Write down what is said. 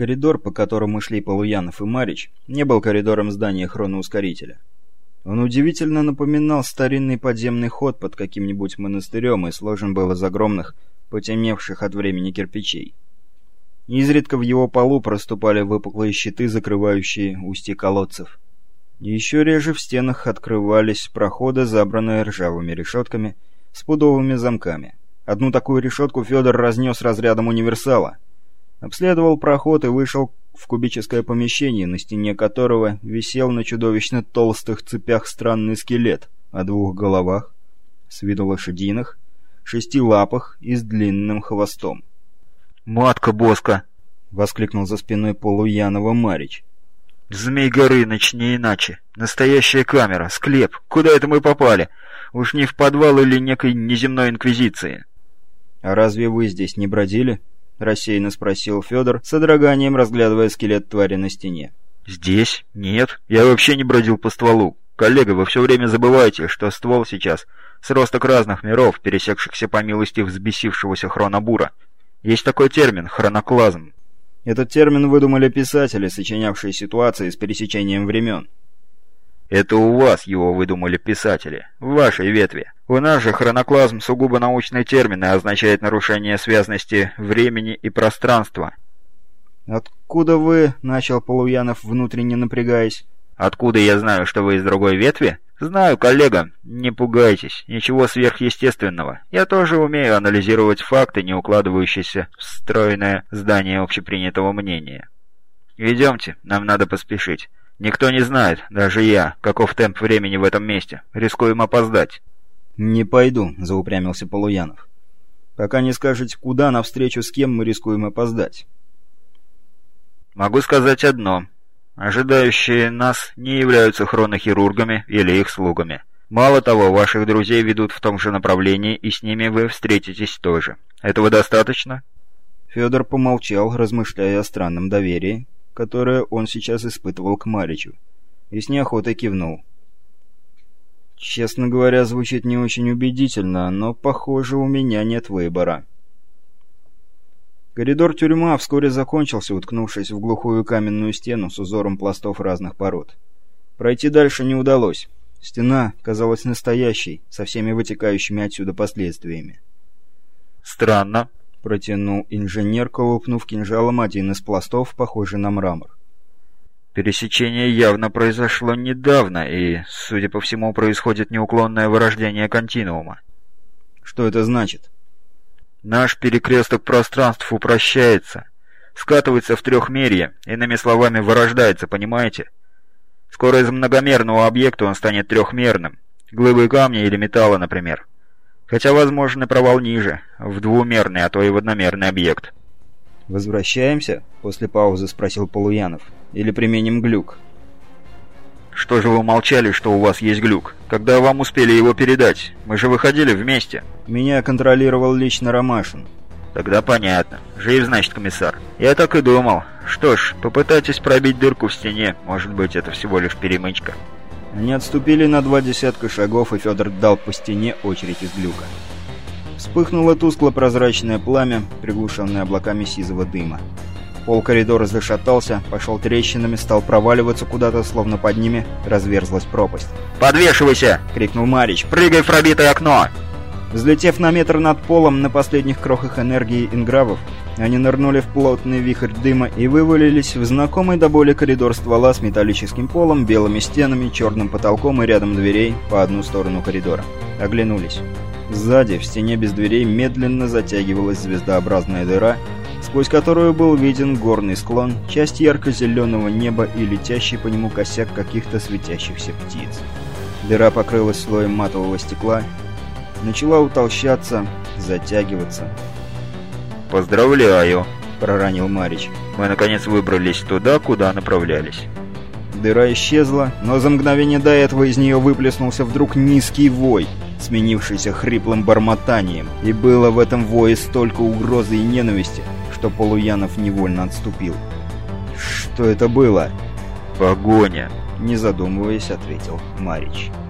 Коридор, по которому шли Полуянов и Марич, не был коридором здания хроноускорителя. Он удивительно напоминал старинный подземный ход под каким-нибудь монастырем и сложен был из огромных, потемневших от времени кирпичей. Изредка в его полу проступали выпуклые щиты, закрывающие устья колодцев. Еще реже в стенах открывались проходы, забранные ржавыми решетками, с пудовыми замками. Одну такую решетку Федор разнес разрядом универсала. Обследовал проход и вышел в кубическое помещение, на стене которого висел на чудовищно толстых цепях странный скелет о двух головах, с виду лошадиных, шести лапах и с длинным хвостом. «Матка Боска!» — воскликнул за спиной Полуянова Марич. «Змей Горыныч, не иначе. Настоящая камера, склеп. Куда это мы попали? Уж не в подвал или некой неземной инквизиции?» «А разве вы здесь не бродили?» — рассеянно спросил Федор, с одраганием разглядывая скелет твари на стене. «Здесь? Нет. Я вообще не бродил по стволу. Коллега, вы все время забываете, что ствол сейчас — сросток разных миров, пересекшихся по милости взбесившегося хронобура. Есть такой термин — хроноклазм. Этот термин выдумали писатели, сочинявшие ситуации с пересечением времен. Это у вас его выдумали писатели, в вашей ветви. У нас же хроноклазм сугубо научный термин и означает нарушение связности времени и пространства. «Откуда вы?» — начал Полуянов, внутренне напрягаясь. «Откуда я знаю, что вы из другой ветви?» «Знаю, коллега. Не пугайтесь. Ничего сверхъестественного. Я тоже умею анализировать факты, не укладывающиеся в стройное здание общепринятого мнения. Идемте, нам надо поспешить. Никто не знает, даже я, каков темп времени в этом месте. Рискуем опоздать». «Не пойду», — заупрямился Полуянов. «Пока не скажете, куда, навстречу с кем мы рискуем опоздать». «Могу сказать одно. Ожидающие нас не являются хронохирургами или их слугами. Мало того, ваших друзей ведут в том же направлении, и с ними вы встретитесь тоже. Этого достаточно?» Федор помолчал, размышляя о странном доверии, которое он сейчас испытывал к Маричу, и с неохотой кивнул. «Честно говоря, звучит не очень убедительно, но, похоже, у меня нет выбора». Коридор тюрьма вскоре закончился, уткнувшись в глухую каменную стену с узором пластов разных пород. Пройти дальше не удалось. Стена казалась настоящей, со всеми вытекающими отсюда последствиями. «Странно», — протянул инженер, колупнув кинжалом один из пластов, похожий на мрамор. «Пересечение явно произошло недавно, и, судя по всему, происходит неуклонное вырождение континуума». «Что это значит?» Наш перекресток пространств упрощается, скатывается в трехмерье, иными словами, вырождается, понимаете? Скоро из многомерного объекта он станет трехмерным, глыбы камня или металла, например. Хотя возможен и провал ниже, в двумерный, а то и в одномерный объект. «Возвращаемся?» — после паузы спросил Полуянов. «Или применим глюк?» «Что же вы молчали, что у вас есть глюк? Когда вам успели его передать? Мы же выходили вместе». «Меня контролировал лично Ромашин». «Тогда понятно. Жив, значит, комиссар. Я так и думал. Что ж, попытайтесь пробить дырку в стене. Может быть, это всего лишь перемычка». Они отступили на два десятка шагов, и Федор дал по стене очередь из глюка. Вспыхнуло тускло-прозрачное пламя, приглушенное облаками сизого дыма. Пол коридора зашатался, пошел трещинами, стал проваливаться куда-то, словно под ними разверзлась пропасть. «Подвешивайся!» — крикнул Марич. «Прыгай в пробитое окно!» Взлетев на метр над полом на последних крохах энергии ингравов, они нырнули в плотный вихрь дыма и вывалились в знакомый до боли коридор ствола с металлическим полом, белыми стенами, черным потолком и рядом дверей по одну сторону коридора. Оглянулись. Сзади, в стене без дверей, медленно затягивалась звездообразная дыра, сквозь которую был виден горный склон, часть ярко-зеленого неба и летящий по нему косяк каких-то светящихся птиц. Дыра покрылась слоем матового стекла, начала утолщаться, затягиваться. «Поздравляю!» — проронил Марич. «Мы, наконец, выбрались туда, куда направлялись». Дыра исчезла, но за мгновение до этого из нее выплеснулся вдруг низкий вой, сменившийся хриплым бормотанием, и было в этом вое столько угрозы и ненависти, что Полуянов невольно отступил. «Что это было?» «Погоня!» — не задумываясь, ответил Марич. «Марич».